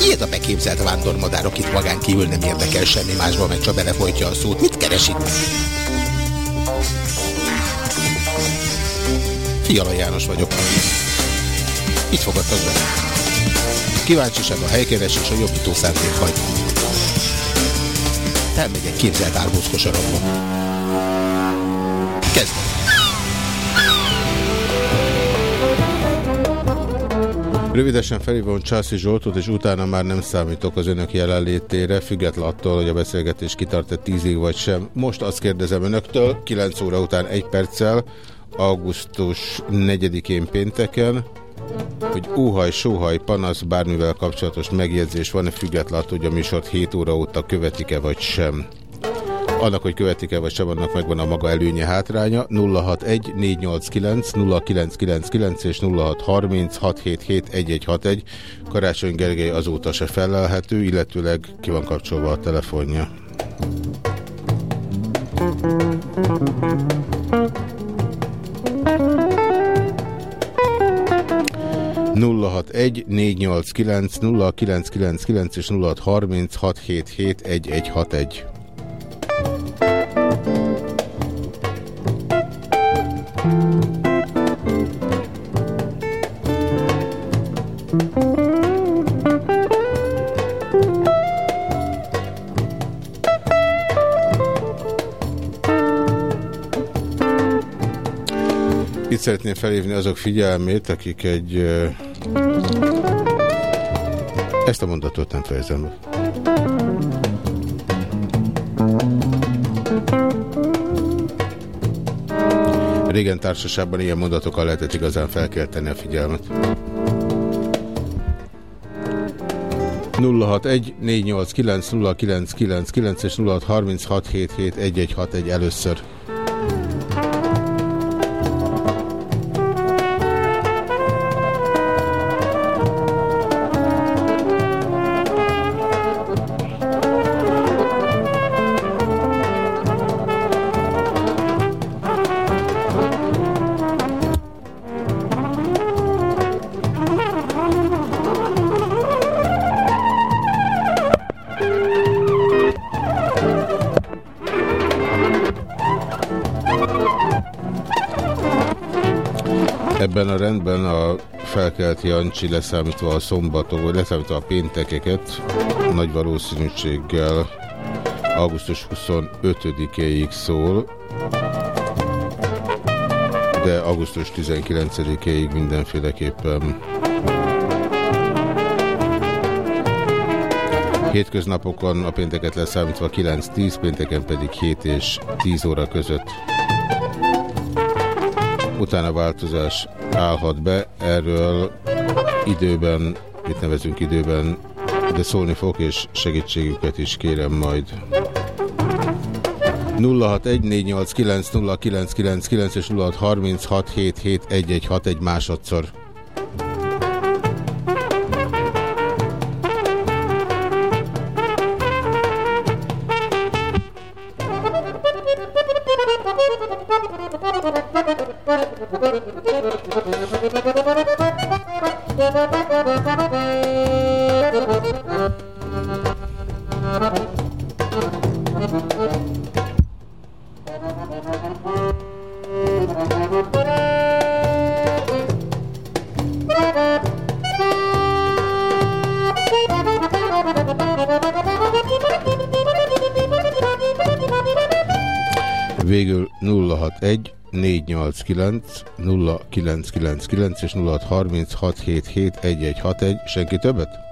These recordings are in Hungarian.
Ki ez a beképzelt vándormadár, akit magán kívül nem érdekel semmi másban, meg csak belefolytja a szót? Mit keres itt? Fiala János vagyok. Itt fogadtak be. Kíváncsiság a helykeres és a jobbító szándék hagy. Elmegyek képzelt árbózkosarakba. Kezdem. Rövidesen felhívom Császi Zsoltot, és utána már nem számítok az önök jelenlétére, független attól, hogy a beszélgetés kitart-e tízig vagy sem. Most azt kérdezem önöktől, 9 óra után egy perccel, augusztus 4-én pénteken, hogy óhaj, sóhaj, panasz, bármivel kapcsolatos megjegyzés van-e független attól, hogy a műsort 7 óra óta követik-e vagy sem. Annak, hogy követik-e vagy sem, annak megvan a maga előnye hátránya. 061 489 0999 és 0630 677 1161. Karácsony Gergely azóta se felelhető, illetőleg ki van kapcsolva a telefonja. nulla hat egy négy nyolc kilenc nulla kilenc kilenc kilenc és nulla hat harminc hat hét hét egy egy hat egy Itt szeretném felhívni azok figyelmét, akik egy... Ezt a mondatot nem fejezem Régen társaságban ilyen mondatokkal lehetett igazán felkelteni a figyelmet. 061 489 0999 és 0636771161 először. Jancsi leszámítva a szombatok, vagy leszámítva a péntekeket nagy valószínűséggel augusztus 25-éig szól, de augusztus 19-éig mindenféleképpen. Hétköznapokon a pénteket leszámítva 9-10, pénteken pedig 7 és 10 óra között. Utána változás állhat be, erről időben, itt nevezünk időben, de szólni fog, és segítségüket is kérem majd. 0614890999 és 0636771161 másodszor. 489 0999 és 0636771161. Senki többet?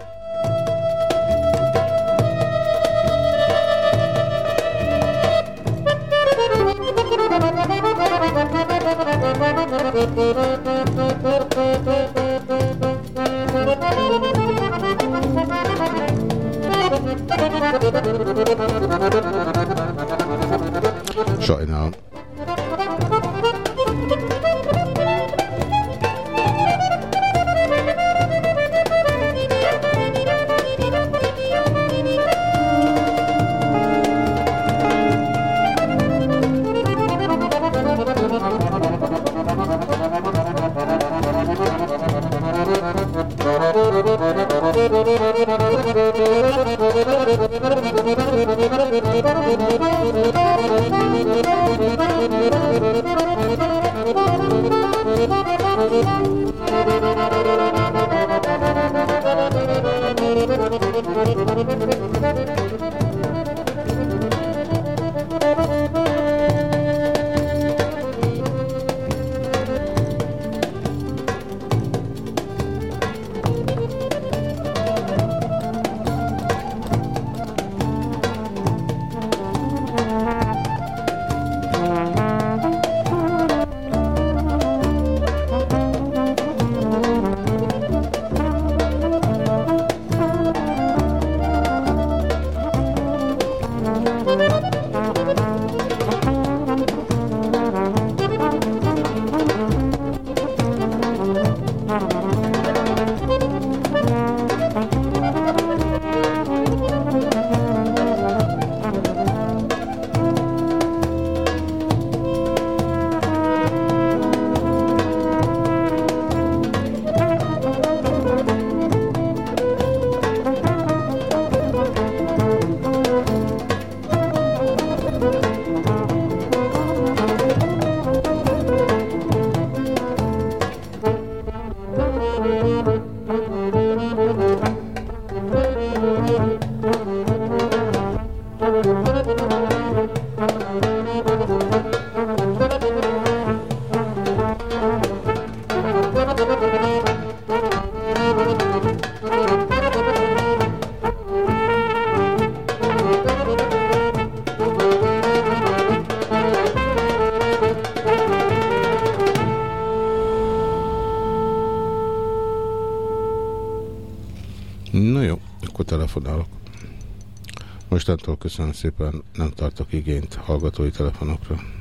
Mostantól köszönöm szépen, nem tartok igényt hallgatói telefonokra.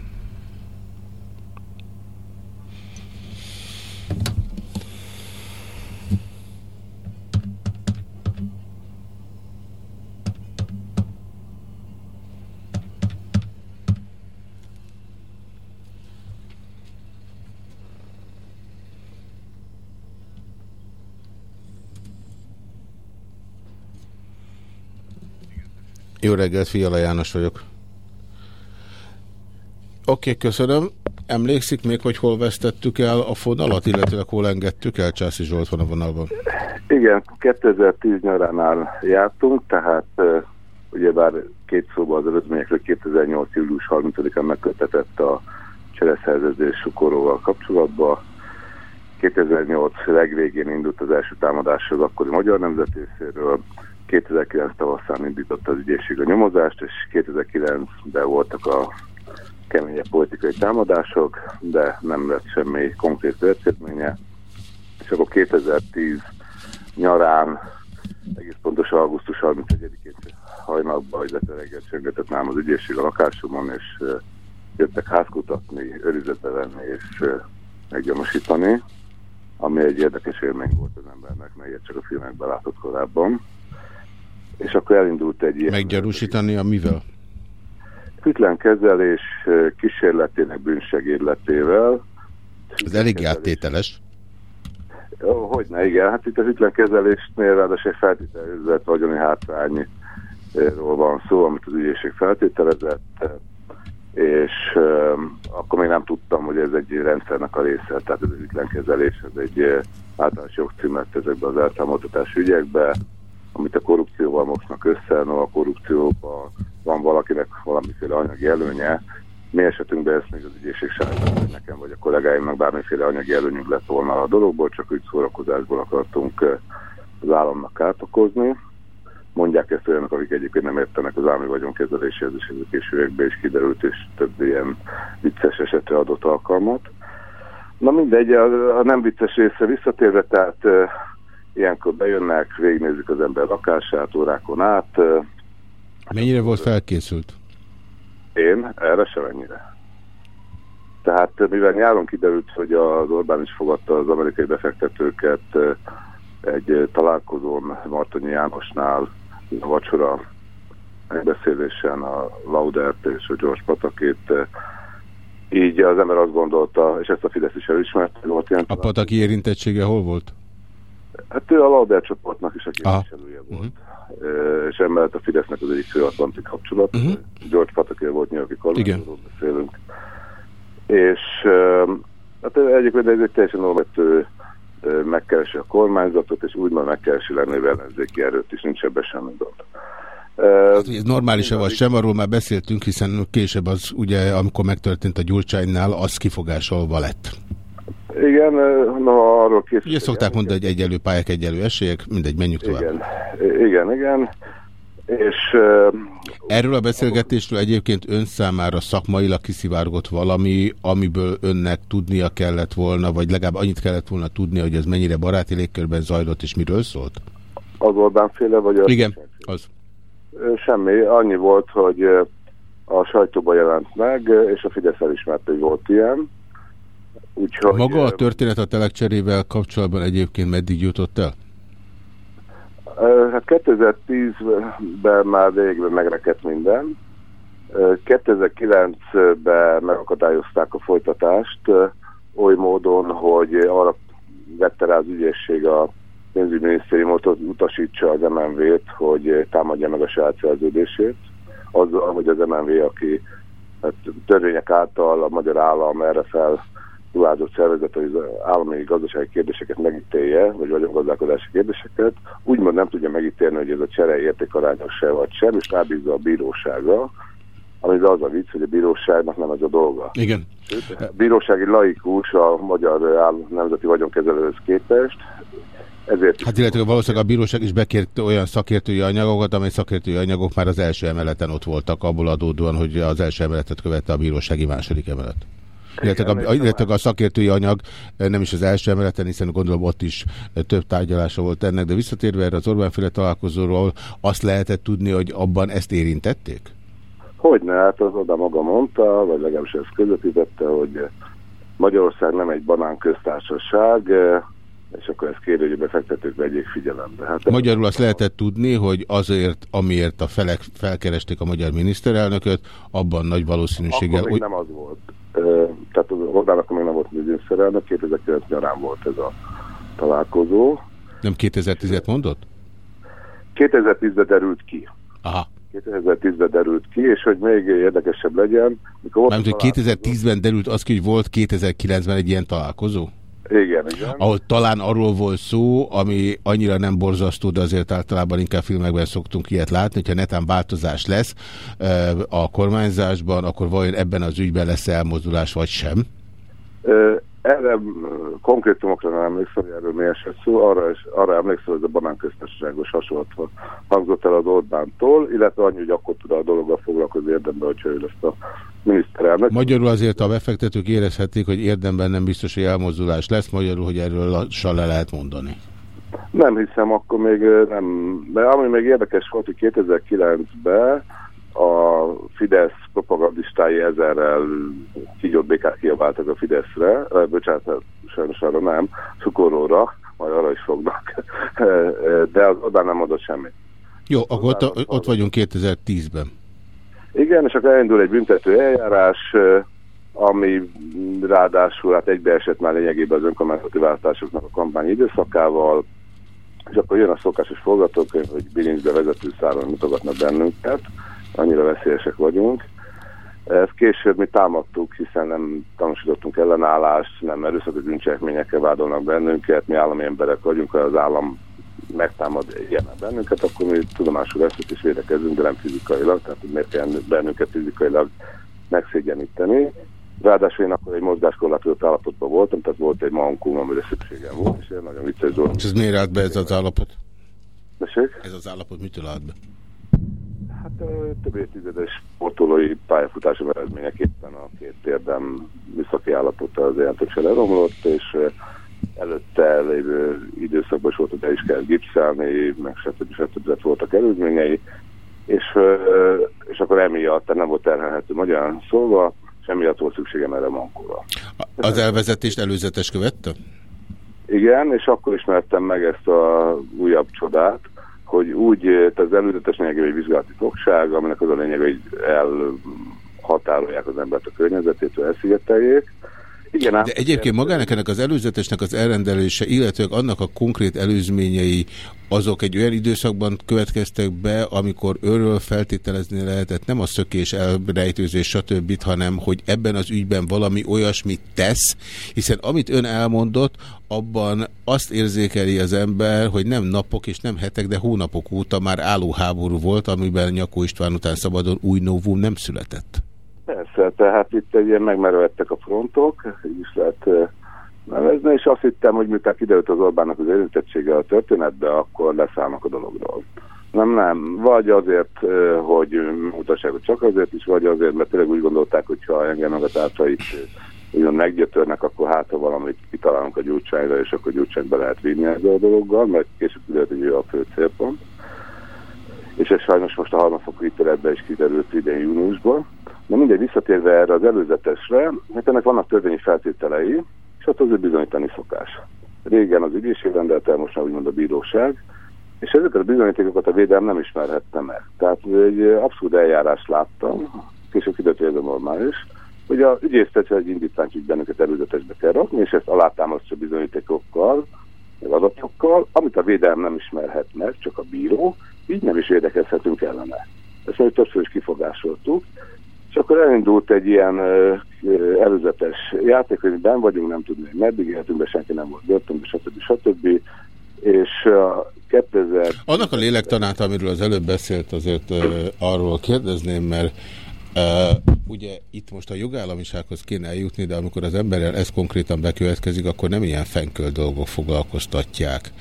Reggelt, Fiala János vagyok. Oké, okay, köszönöm. Emlékszik még, hogy hol vesztettük el a fonalat, illetve hol engedtük el? Császi Zsolt van a vonalban. Igen, 2010 nyaránál jártunk, tehát ugyebár két szóban az előzményekről 2008. július 30-án megkötetett a csereszerződés Sukoróval kapcsolatban. 2008 legvégén indult az első támadás az akkori magyar nemzetészéről, 2009 tavaszán indított az ügyészség a nyomozást, és 2009-ben voltak a keményebb politikai támadások, de nem lett semmi konkrét történménye. És akkor 2010 nyarán, egész pontosan augusztus 31-én hajnalban, illetve reggel csöngetett nálam az ügyészség a lakásomon, és jöttek házkutatni, őrizetbe venni és meggyanúsítani, ami egy érdekes élmény volt az embernek, mert ilyet csak a filmekben látott korábban és akkor elindult egy ilyen... Meggyanúsítani a mivel? Hűtlen kezelés kísérletének bűnsegédletével. Ez elég áttételes. Hogy ne, igen. Hát itt a hűtlen kezelésnél ráadásul egy feltételezett vagyoni hátrányról van szó, amit az ügyészség feltételezett, és um, akkor még nem tudtam, hogy ez egy rendszernek a része, tehát ez az kezelés, ez egy általános jogcímet ezekben az elszámoltatás ügyekben, amit a korrupcióval mosnak össze, no a korrupcióban van valakinek valamiféle anyagi előnye, mi esetünkben ezt még az ügyészség hogy nekem vagy a kollégáimnak bármiféle anyagi előnyünk lett volna a dologból, csak úgy szórakozásból akartunk eh, az államnak átokozni. Mondják ezt olyanok, akik egyébként nem értenek az állami vagyonkezeléséhez, és ez a későbbekben is kiderült, és több ilyen vicces esetre adott alkalmat. Na mindegy, a, a nem vicces része visszatérve, tehát eh, Ilyenkor bejönnek, végignézik az ember lakását órákon át. Mennyire volt felkészült? Én? Erre sem ennyire. Tehát mivel nyáron kiderült, hogy az Orbán is fogadta az amerikai befektetőket egy találkozón Martonyi Jánosnál a vacsora megbeszélésen a Laudert és a George Patakét így az ember azt gondolta, és ezt a Fidesz is elismerte. a Pataki érintettsége hol volt? Hát ő a Lauder csoportnak is a képviselője volt. Uh -huh. És emellett a Fidesznek az egyik főatlanti kapcsolat. Uh mhm. -huh. George Patakér volt New Yorki kormányzóról beszélünk. És hát egyébként ez egy teljesen normatő megkeresi a kormányzatot, és úgymond megkeresi lennével ellenzéki erőt is, nincs ebben semmi gond. Hát, ez normális-e vagy sem, arról már beszéltünk, hiszen később az ugye, amikor megtörtént a Gyurcsánynál, az kifogásolva lett. Igen, na arról készült. Ugye szokták mondani, hogy egyelő pályák, egyelő esélyek, mindegy, menjünk tovább. Igen, igen, igen. És, Erről a beszélgetésről egyébként ön számára szakmailag kiszivárgott valami, amiből önnek tudnia kellett volna, vagy legalább annyit kellett volna tudni, hogy ez mennyire baráti légkörben zajlott, és miről szólt? Az Orbán féle, vagy az? Igen, az. Semmi, annyi volt, hogy a sajtóban jelent meg, és a Fidesz elismerte, hogy volt ilyen. Úgyhogy, Maga a történet a telekcserével kapcsolatban egyébként meddig jutott el? Hát 2010-ben már végben megrekedt minden. 2009-ben megakadályozták a folytatást oly módon, hogy arra vette rá az ügyészség a pénzügyminisztériumot utasítsa az MNV-t, hogy támadja meg a saját szerződését. Azzal, hogy az MNV, aki hát, törvények által a magyar állam erre fel ruházott szervezet, hogy az állami gazdasági kérdéseket megítélje, vagy vagyongazdálkodási kérdéseket, úgymond nem tudja megítélni, hogy ez a csere értékarányos-e vagy sem, és rábízza a bíróságra, amivel az a vicc, hogy a bíróságnak nem ez a dolga. Igen. a bírósági laikus a magyar áll, nemzeti vagyonkezelőhöz képest, ezért hát illetve valószínűleg a bíróság is bekért olyan szakértői anyagokat, amely szakértői anyagok már az első emeleten ott voltak, abból adódóan, hogy az első emeletet követte a bírósági második emelet. Illetve a, illetve a szakértői anyag eh, nem is az első emeleten, hiszen gondolom ott is eh, több tárgyalása volt ennek, de visszatérve erre az Orbánféle találkozóról, azt lehetett tudni, hogy abban ezt érintették? Hogyne, hát az oda maga mondta, vagy legalábbis ezt közvetítette, hogy Magyarország nem egy banán köztársaság, eh, és akkor ezt kéri, hogy a befektetők vegyék figyelembe. Hát Magyarul azt lehetett tudni, hogy azért, amiért a felek felkeresték a magyar miniszterelnököt, abban nagy valószínűséggel... Akkor még nem az volt tehát az Orbán akkor még nem volt miniszterelnök, 2009 nyarán volt ez a találkozó. Nem 2010-et mondott? 2010-ben derült ki. Aha. 2010-ben derült ki, és hogy még érdekesebb legyen. Mikor Mármint, hogy 2010-ben derült az ki, hogy volt 2009-ben egy ilyen találkozó? Igen, igen. Ahol talán arról volt szó, ami annyira nem borzasztó, de azért általában inkább filmekben szoktunk ilyet látni, hogyha netán változás lesz a kormányzásban, akkor vajon ebben az ügyben lesz elmozdulás, vagy sem? Erre konkrétumokra nem emlékszem, hogy erről mi esett szó, arra, is, arra emlékszem, hogy a banánköztársaságos hasonlót hangzott el az Orbántól, illetve annyi, hogy akkor tud a dologgal foglalkozni érdemben, hogyha ő lesz a miniszterelnök. Magyarul azért a befektetők érezhetik, hogy érdemben nem biztos, hogy elmozdulás lesz, magyarul, hogy erről lassan le lehet mondani. Nem hiszem, akkor még nem. De ami még érdekes volt, hogy 2009-ben a Fidesz propagandistái ezerrel kígyott békát kiabáltak a Fideszre, bocsánat, sajnos arra nem, Szukoróra, majd arra is fognak, de az oda nem adott semmit. Jó, akkor ott, ott vagyunk 2010-ben. Igen, és akkor elindul egy büntető eljárás, ami ráadásul hát egybeesett már lényegében az önkormányzati váltásoknak a kampány időszakával, és akkor jön a szokásos forgatókönyv, hogy bilincbe vezető száron mutogatnak bennünket, annyira veszélyesek vagyunk. Ezt később mi támadtuk, hiszen nem tanúsítottunk ellenállást, nem erőszakos bűncselekményekkel vádolnak bennünket, mi állami emberek vagyunk, ha az állam megtámad ilyen bennünket, akkor mi tudomásul veszünk és védekezünk, de nem fizikailag, tehát miért kell bennünket fizikailag megszégyeníteni. Ráadásul én akkor egy mozgáskorlátozott állapotban voltam, tehát volt egy mankóm, amire szükségem volt, és én nagyon vicces dolog. És ez miért állt be ez az állapot? Messék? Ez az állapot mitől állt be? Hát több évtizedes sportolói pályafutásom eredményeképpen a két térdem műszaki állapota az jelentősen leromlott, és előtte lévő időszakban is volt, hogy el is kell gipszelni, meg stb. stb. stb. voltak előzményei, és, és akkor emiatt nem volt terhelhető magyarán szólva, és emiatt volt szükségem erre mankóra. Az elvezetést előzetes követte? Igen, és akkor ismertem meg ezt a újabb csodát, hogy úgy, az előzetes lényeg egy vizsgálati fogság, aminek az a lényeg, hogy elhatárolják az embert a környezetétől, elszigeteljék, Igen, De egyébként magának ennek az előzetesnek az elrendelése, illetve annak a konkrét előzményei, azok egy olyan időszakban következtek be, amikor őről feltételezni lehetett nem a szökés, elrejtőzés, stb., hanem hogy ebben az ügyben valami olyasmit tesz, hiszen amit ön elmondott, abban azt érzékeli az ember, hogy nem napok és nem hetek, de hónapok óta már álló háború volt, amiben Nyakó István után szabadon új novum nem született. Persze, tehát itt egy ilyen megmerülhettek a frontok, így is lehet nevezni, és azt hittem, hogy miután kiderült az Orbánnak az érintettsége a történetbe, akkor leszállnak a dologról. Nem, nem. Vagy azért, hogy mutassák, hogy csak azért is, vagy azért, mert tényleg úgy gondolták, hogy ha engem meg a társait ugyan meggyötörnek, akkor hát ha valamit kitalálunk a gyurcsányra, és akkor gyurcsányba lehet vinni ezzel a dologgal, mert később kiderült, hogy ő a fő célpont. És ez sajnos most a harmadfokú ítéletben is kiderült idén júniusban. De mindegy, visszatérve erre az előzetesre, hát ennek vannak törvényi feltételei, és ott azért bizonyítani szokás. Régen az ügyészség rendelte, most már úgymond a bíróság, és ezeket a bizonyítékokat a védelem nem ismerhette meg. Tehát egy abszolút eljárást láttam, később kiderült, hogy ez normális, hogy a ügyésztet egy indítványt bennünket előzetesbe kell rakni, és ezt alátámasztja bizonyítékokkal, meg adatokkal, amit a védelem nem ismerhet meg, csak a bíró, így nem is érdekezhetünk ellene. Ezt majd többször is kifogásoltuk, és akkor elindult egy ilyen előzetes játék, hogy ben vagyunk, nem tudni, meddig éltünk, de senki nem volt börtönben, stb. stb. És a 2000... Annak a lélektanát, amiről az előbb beszélt, azért arról kérdezném, mert Uh, ugye itt most a jogállamisághoz kéne eljutni, de amikor az emberrel ez konkrétan bekövetkezik, akkor nem ilyen fenköl dolgok foglalkoztatják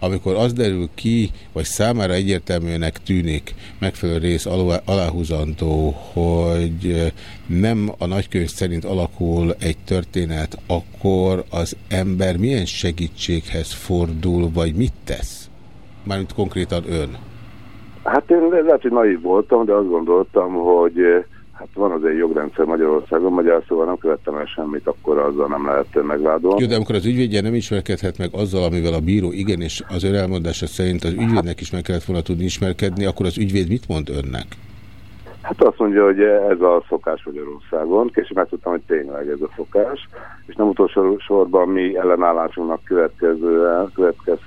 amikor az derül ki, vagy számára egyértelműnek tűnik megfelelő rész aláhúzandó, hogy nem a nagykönyv szerint alakul egy történet, akkor az ember milyen segítséghez fordul, vagy mit tesz? Mármint konkrétan ön. Hát én lehet, hogy naiv voltam, de azt gondoltam, hogy Hát van az egy jogrendszer Magyarországon, magyar szóval nem követtem el semmit, akkor azzal nem lehet megvádolni. Jó, de amikor az ügyvédje nem ismerkedhet meg azzal, amivel a bíró igen, és az ön elmondása szerint az ügyvédnek is meg kellett volna tudni ismerkedni, akkor az ügyvéd mit mond önnek? Hát azt mondja, hogy ez a szokás Magyarországon, később megtudtam, hogy tényleg ez a szokás, és nem utolsó sorban mi ellenállásunknak következő, következ,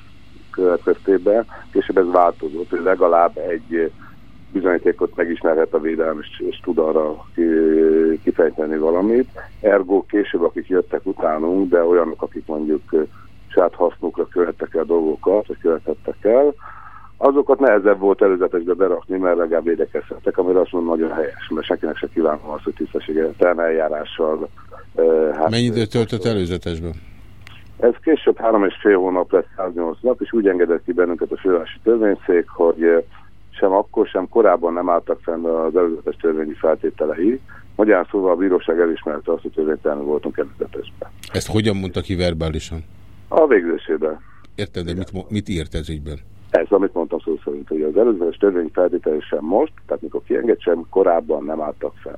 következtében, később ez változott, hogy legalább egy bizonyítékot megismerhet a védelem, és, és tud arra kifejteni valamit. Ergo később, akik jöttek utánunk, de olyanok, akik mondjuk saját hasznukra követtek el dolgokat, vagy követettek el, azokat nehezebb volt előzetesbe berakni, mert legalább védekezhettek, amire azt mondom nagyon helyes, mert senkinek se kívánom azt, hogy tisztességesen eljárással. Hát, Mennyi időt töltött előzetesben? Ez később három és fél hónap lesz 108 nap, és úgy engedett ki bennünket a fővárosi törvényszék, hogy sem akkor, sem korábban nem álltak fenn az előzetes törvényi feltételei. Magyarán szóval a bíróság elismerte azt, hogy törvénytelenül voltunk előzetesben. Ezt hogyan mondta ki verbálisan? A végzésében. Érted, de mit, mit írt ez ügyben? Ez, amit mondtam szó szerint, hogy az előzetes törvényi feltételei sem most, tehát mikor kienged sem, korábban nem álltak fent.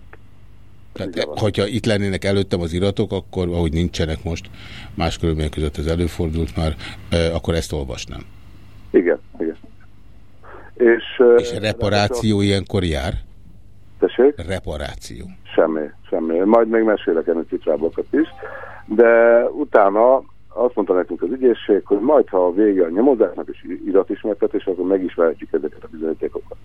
Tehát, e, hogyha itt lennének előttem az iratok, akkor, ahogy nincsenek most, más körülmények között ez előfordult már, e, akkor ezt olvasnám. Igen, igen. És, és reparáció a... ilyenkor jár? Tessék? Reparáció. Semmi, semmi. Majd még mesélek ennek citrábokat is. De utána azt mondta nekünk az ügyészség, hogy majd, ha a vége a nyomozásnak és iratismertetés, akkor megismerhetjük ezeket a bizonyítékokat.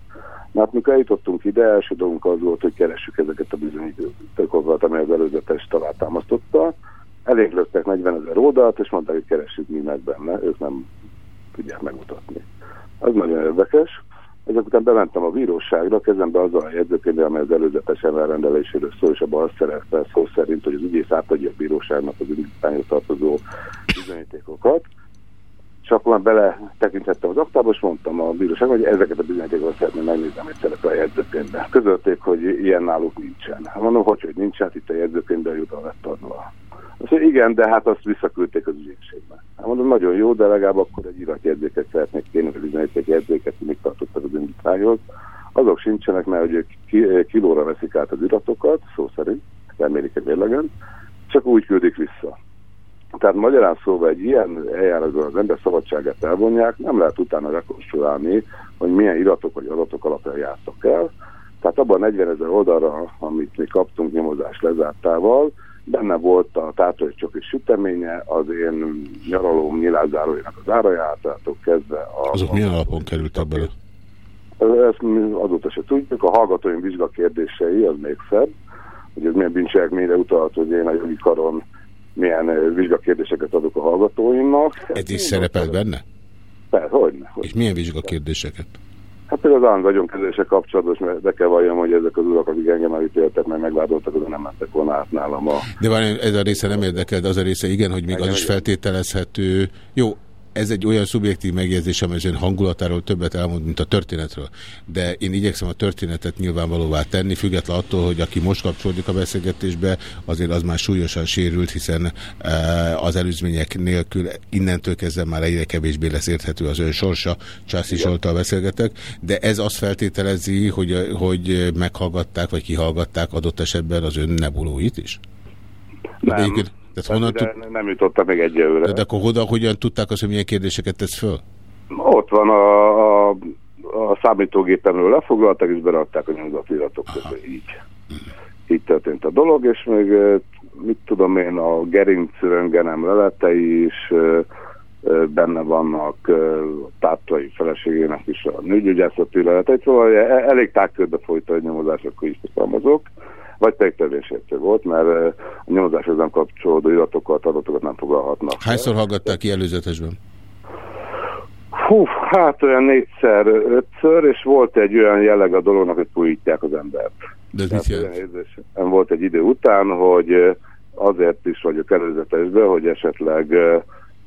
Na hát mikor eljutottunk ide, első dolgunk az volt, hogy keressük ezeket a bizonyítékokat, amely az előzetes támasztotta. Elég löttek 40 ezer oldalt, és mondták, hogy keressük mi meg benne, ők nem tudják megmutatni. Az nagyon érdekes. Ezek után bementem a bíróságra, kezembe azzal a jegyzőkönyvvel, amely az előzetes elrendeléséről szól, és abban azt szerezte szó szerint, hogy az ügyész átadja a bíróságnak az ügyványhoz tartozó bizonyítékokat. És akkor már bele tekintettem az aktába, és mondtam a bíróság, hogy ezeket a bizonyítékokat szeretném megnézni, amit szerepel a jegyzőkönyvben. Közölték, hogy ilyen náluk nincsen. Mondom, hogy, hogy nincs, hát itt a jegyzőkönyvben jut a lett. Azt mondja, igen, de hát azt visszaküldték az ügyészségbe. Hát mondom, nagyon jó, de legalább akkor egy iratjegyzéket szeretnék kérni, hogy egy jegyzéket, hogy mit tartottak az indítványhoz. Azok sincsenek, mert hogy ők kilóra veszik át az iratokat, szó szerint, remélik egy mérlegen, csak úgy küldik vissza. Tehát magyarán szóval egy ilyen eljárásban az ember szabadságát elvonják, nem lehet utána rekonstruálni, hogy milyen iratok vagy adatok alapján jártak el. Tehát abban a 40 ezer oldalra, amit mi kaptunk nyomozás lezártával, benne volt a tátai csoki süteménye, az én nyaralóm nyilázárójának az árajátától kezdve. A, Azok milyen alapon kerültek bele? Ezt azóta se tudjuk. A hallgatóim vizsgakérdései, az még szebb, hogy ez milyen bűncselekményre utalt, hogy én a jogi karon milyen vizsgakérdéseket adok a hallgatóimnak. Ez is szerepel benne? Persze, hogyne, hogyne. És milyen vizsgakérdéseket? Hát például az vagyonkezelése kapcsolatos, mert be kell valljam, hogy ezek az urak, akik engem elítéltek, meg megládoltak, azon nem mentek volna át nálam a... De van, ez a része nem érdekel, de az a része igen, hogy még az is feltételezhető. Jó, ez egy olyan szubjektív megjegyzés, amely az hangulatáról többet elmond, mint a történetről. De én igyekszem a történetet nyilvánvalóvá tenni, független attól, hogy aki most kapcsolódik a beszélgetésbe, azért az már súlyosan sérült, hiszen e, az előzmények nélkül innentől kezdve már egyre kevésbé lesz érthető az ön sorsa. Császi Zsoltal beszélgetek, de ez azt feltételezi, hogy, hogy meghallgatták, vagy kihallgatták adott esetben az ön nebulóit is? Nem. Tehát honnan tud... Nem jutottak még egyelőre. De, de akkor hoda, hogyan tudták azt, hogy milyen kérdéseket tesz föl? Ott van a, a, a számítógépemről lefoglaltak, és berakták a nyomzatiratok közé. Így. Így történt a dolog, és még mit tudom én, a gerinc röngenem leletei is benne vannak a táptai feleségének is a nőgyógyászati leletei, szóval e-, elég tágkörbe folyt a nyomozás, akkor is fogalmazok vagy pedig törvénysértő volt, mert a nyomozáshoz nem kapcsolódó iratokat, adatokat nem foglalhatnak. Hányszor hallgatták ki előzetesben? Hú, hát olyan négyszer, ötször, és volt egy olyan jelleg a dolognak, hogy fújítják az embert. De ez mit jelent? Volt egy idő után, hogy azért is vagyok előzetesben, hogy esetleg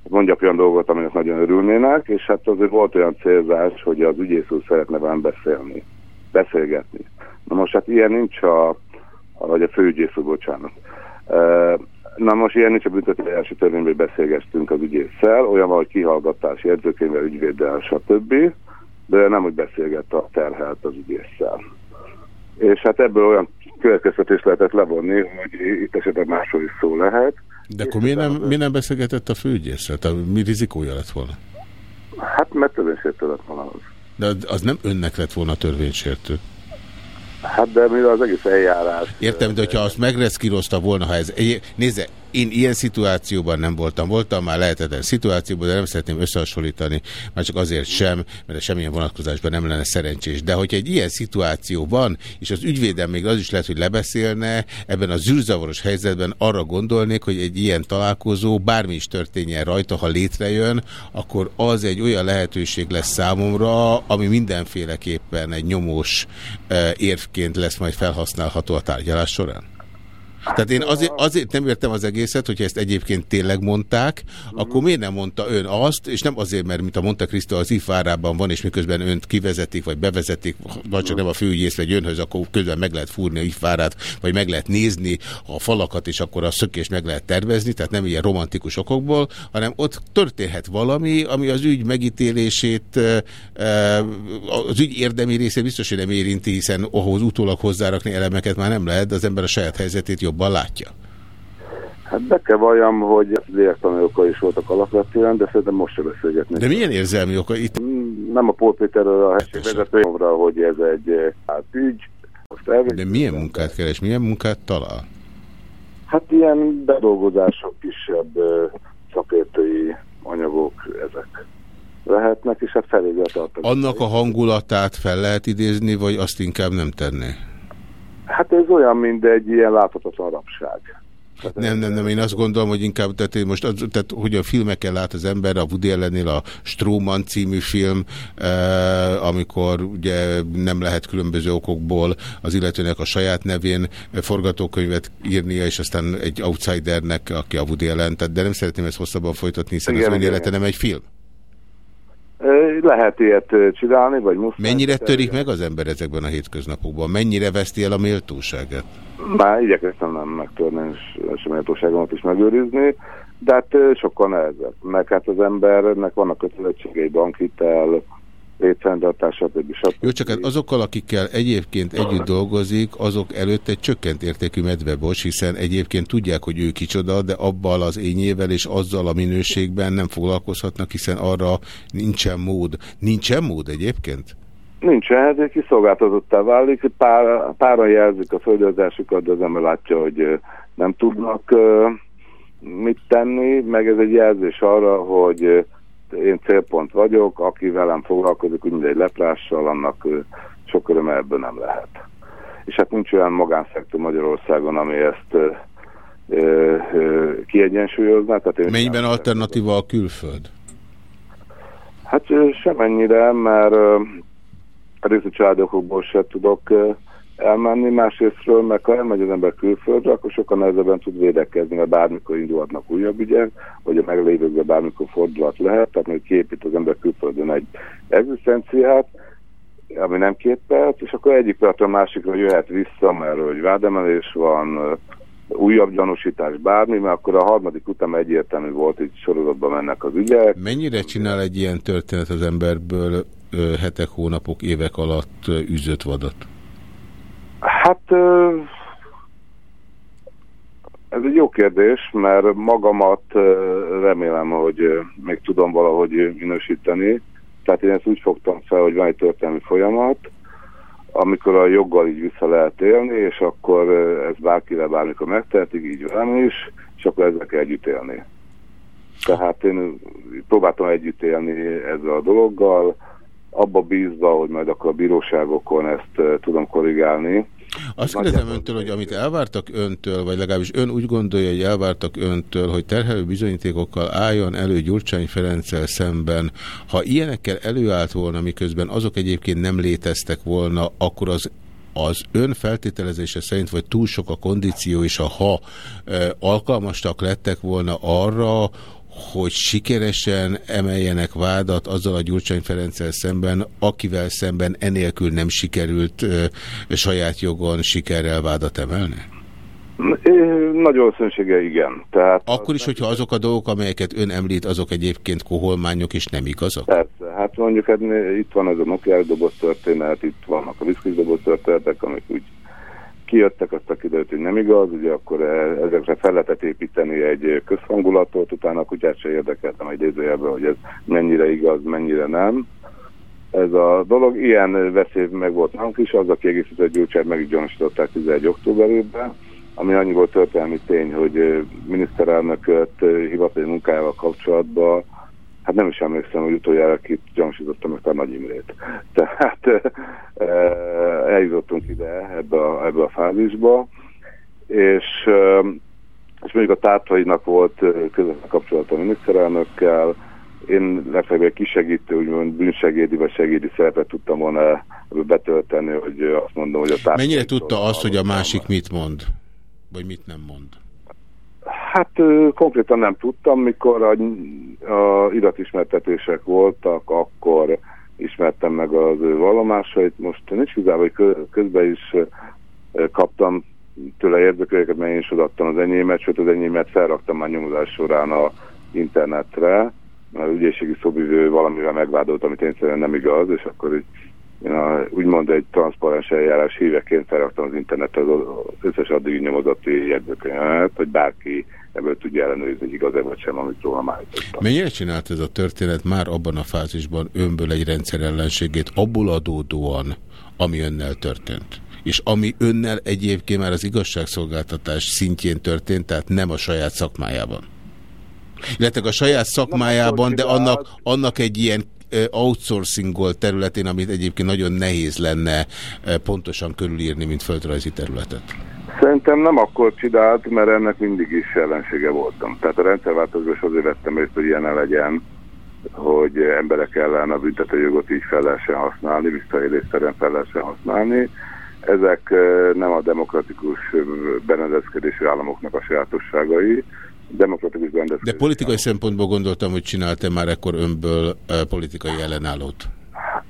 mondjak olyan dolgot, aminek nagyon örülnének, és hát azért volt olyan célzás, hogy az ügyész úr szeretne velem beszélni, beszélgetni. Na most hát ilyen nincs a vagy a főügyész bocsánat. Na most ilyen nincs a büntetőjárási törvényben, beszélgestünk az ügyésszel, olyan van, hogy kihallgatás, jegyzőkönyvvel, ügyvéddel, stb. De nem, hogy beszélgette a terhelt az ügyésszel. És hát ebből olyan következtetés lehetett levonni, hogy itt esetleg másról is szó lehet. De akkor miért nem, miért nem beszélgetett a főügyészre? Tehát mi rizikója lett volna? Hát mert törvénysértő lett volna az. De az nem önnek lett volna törvénysértő. Hát de mivel az egész eljárás... Értem, de hogyha azt megreszkírozta volna, ha ez... Nézze, én ilyen szituációban nem voltam. Voltam már lehetetlen szituációban, de nem szeretném összehasonlítani, már csak azért sem, mert semmilyen vonatkozásban nem lenne szerencsés. De hogyha egy ilyen szituáció van, és az ügyvédem még az is lehet, hogy lebeszélne, ebben a zűrzavaros helyzetben arra gondolnék, hogy egy ilyen találkozó, bármi is történjen rajta, ha létrejön, akkor az egy olyan lehetőség lesz számomra, ami mindenféleképpen egy nyomós eh, érvként lesz majd felhasználható a tárgyalás során. Tehát én azért, azért nem értem az egészet, hogyha ezt egyébként tényleg mondták, akkor miért nem mondta ön azt, és nem azért, mert mint a Monte Cristo az ifárában van, és miközben önt kivezetik, vagy bevezetik, vagy csak nem a főügyész, vagy önhöz, akkor közben meg lehet fúrni a ifárát, vagy meg lehet nézni a falakat, és akkor a szökést meg lehet tervezni, tehát nem ilyen romantikus okokból, hanem ott történhet valami, ami az ügy megítélését, az ügy érdemi részét biztos, hogy nem érinti, hiszen ahhoz utólag hozzárakni elemeket már nem lehet, az ember a saját helyzetét jobban látja? Hát be kell valljam, hogy lélektanai okai is voltak alapvetően, de szerintem most se beszélgetni. De milyen érzelmi oka itt? Mm, nem a Paul Péterről a helységvezetőjomra, hogy ez egy hát, ügy. De milyen munkát keres, milyen munkát talál? Hát ilyen bedolgozások, kisebb szakértői anyagok ezek lehetnek, és hát felé Annak a hangulatát fel lehet idézni, vagy azt inkább nem tenné? Ez olyan, mint egy ilyen láthatatlan rabság. nem, nem, nem, én azt gondolom, hogy inkább, tehát én most, az, tehát, hogy a filmekkel lát az ember, a Woody ellenél a Stroman című film, eh, amikor ugye nem lehet különböző okokból az illetőnek a saját nevén forgatókönyvet írnia, és aztán egy outsidernek, aki a Woody ellen, tehát, de nem szeretném ezt hosszabban folytatni, hiszen igen, az ön élete nem egy film. Lehet ilyet csinálni, vagy muszáj. Mennyire törik meg az ember ezekben a hétköznapokban? Mennyire veszti el a méltóságát? Már igyekeztem nem megtörni, és a méltóságomat is megőrizni, de hát sokkal nehezebb. Meg hát az embernek vannak kötelezettségei, bankhitel, létszámtartás, stb. stb. Jó, csak hát azokkal, akikkel egyébként együtt dolgozik, azok előtt egy csökkent értékű medvebos, hiszen egyébként tudják, hogy ő kicsoda, de abban az ényével és azzal a minőségben nem foglalkozhatnak, hiszen arra nincsen mód. Nincsen mód egyébként? Nincsen, hát kiszolgáltatottá válik, pár, páran jelzik a földőzásukat, de az ember látja, hogy nem tudnak mit tenni, meg ez egy jelzés arra, hogy én célpont vagyok, aki velem foglalkozik, úgy egy leprással, annak sok öröme ebből nem lehet. És hát nincs olyan magánszektor Magyarországon, ami ezt ö, ö, kiegyensúlyozná. Tehát én Mennyiben alternatíva a külföld? Hát semennyire, mert részt családokból se tudok elmenni, másrésztről meg ha elmegy az ember külföldre, akkor sokkal nehezebben tud védekezni, mert bármikor indulhatnak újabb ügyek, vagy a meglévőkben bármikor fordulat lehet, tehát hogy képít az ember külföldön egy egzisztenciát, ami nem két perc, és akkor egyik percre a másikra jöhet vissza, mert hogy vádemelés van, újabb gyanúsítás, bármi, mert akkor a harmadik után egyértelmű volt, így sorozatban mennek az ügyek. Mennyire csinál egy ilyen történet az emberből hetek, hónapok, évek alatt üzött vadat? Hát ez egy jó kérdés, mert magamat remélem, hogy még tudom valahogy minősíteni. Tehát én ezt úgy fogtam fel, hogy van egy történelmi folyamat, amikor a joggal így vissza lehet élni, és akkor ez bárkivel bármikor megtehetik, így velem is, és akkor ezzel együtt élni. Tehát én próbáltam együtt élni ezzel a dologgal, abba bízva, hogy majd akkor a bíróságokon ezt tudom korrigálni, azt kérdezem öntől, hogy amit elvártak öntől, vagy legalábbis ön úgy gondolja, hogy elvártak öntől, hogy terhelő bizonyítékokkal álljon elő Gyurcsány Ferenccel szemben. Ha ilyenekkel előállt volna, miközben azok egyébként nem léteztek volna, akkor az az ön feltételezése szerint, vagy túl sok a kondíció, és a ha e, alkalmastak lettek volna arra, hogy sikeresen emeljenek vádat azzal a Gyurcsány Ferenccel szemben, akivel szemben enélkül nem sikerült ö, saját jogon sikerrel vádat emelni? Nagy valószínűsége igen. Tehát Akkor is, hogyha azok a dolgok, amelyeket ön említ, azok egyébként koholmányok és nem igazak? Persze. Hát mondjuk hát, itt van ez a nukleáris doboz történet, itt vannak a viszkis doboz történetek, amik úgy kijöttek, aztán kiderült, hogy nem igaz, ugye akkor e, ezekre fel lehetett építeni egy közhangulatot, utána a kutyát se érdekeltem egy idézőjelben, hogy ez mennyire igaz, mennyire nem. Ez a dolog, ilyen veszély meg volt nálunk is, az a kiegészítő gyógyszer meg is gyanúsították 11. októberében, ami annyi volt történelmi tény, hogy miniszterelnököt hivatali munkájával kapcsolatban hát nem is emlékszem, hogy utoljára kit gyanúsítottam meg a Nagy Imrét. Tehát e, eljutottunk ide ebbe a, ebbe a fázisba, és, e, és mondjuk a tártainak volt közvetlen kapcsolata a miniszterelnökkel, én legfeljebb kisegítő, úgymond bűnsegédi vagy segédi szerepet tudtam volna betölteni, hogy azt mondom, hogy a társadalmi... Mennyire tudta azt, hogy a másik mit mond? Vagy mit nem mond? Hát konkrétan nem tudtam, mikor a, a iratismertetések voltak, akkor ismertem meg az ő vallomásait. Most nincs igazából, hogy közben is kaptam tőle érdekelőket, mert én is odaadtam az enyémet, sőt az enyémet felraktam már nyomozás során a internetre, mert ügyészségi szobivő valamivel megvádolt, amit én szerintem nem igaz, és akkor így én a, úgymond egy transzparens eljárás híveként felraktam az internetre az összes addig nyomozati jegyzőkönyvet, hogy bárki ebből tudja ellenőrizni, hogy igaz-e vagy sem, amit rólam állítottam. Mennyire csinált ez a történet már abban a fázisban önből egy rendszerellenségét, abból adódóan, ami önnel történt? És ami önnel egyébként már az igazságszolgáltatás szintjén történt, tehát nem a saját szakmájában? Illetve a saját szakmájában, de annak, annak egy ilyen outsourcingol területén, amit egyébként nagyon nehéz lenne pontosan körülírni, mint földrajzi területet? Szerintem nem akkor csinált, mert ennek mindig is ellensége voltam. Tehát a rendszerváltozás azért vettem részt, hogy ilyen legyen, hogy emberek ellen a büntetőjogot így fel lehessen használni, visszaélésszerűen fel lehessen használni. Ezek nem a demokratikus berendezkedési államoknak a sajátosságai, demokratikus De politikai szempontból gondoltam, hogy csináltam már ekkor önből politikai ellenállót.